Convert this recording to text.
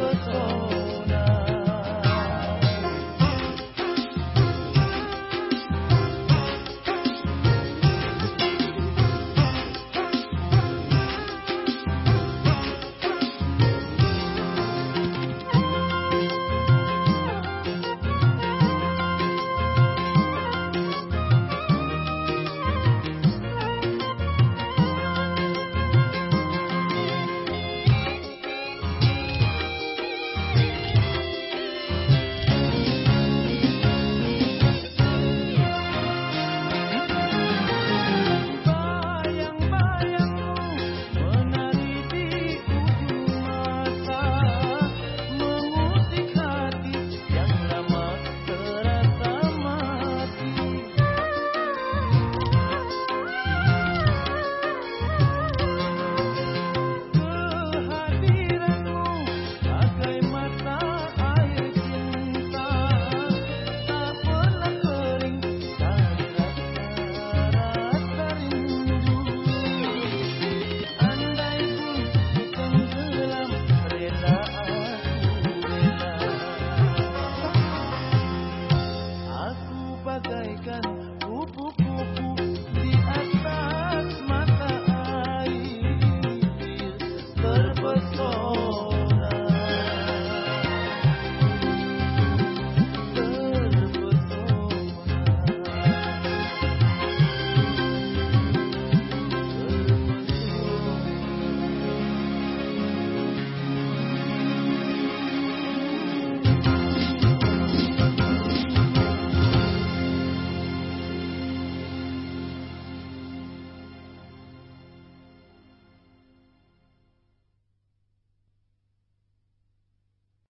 was all. 不不不不。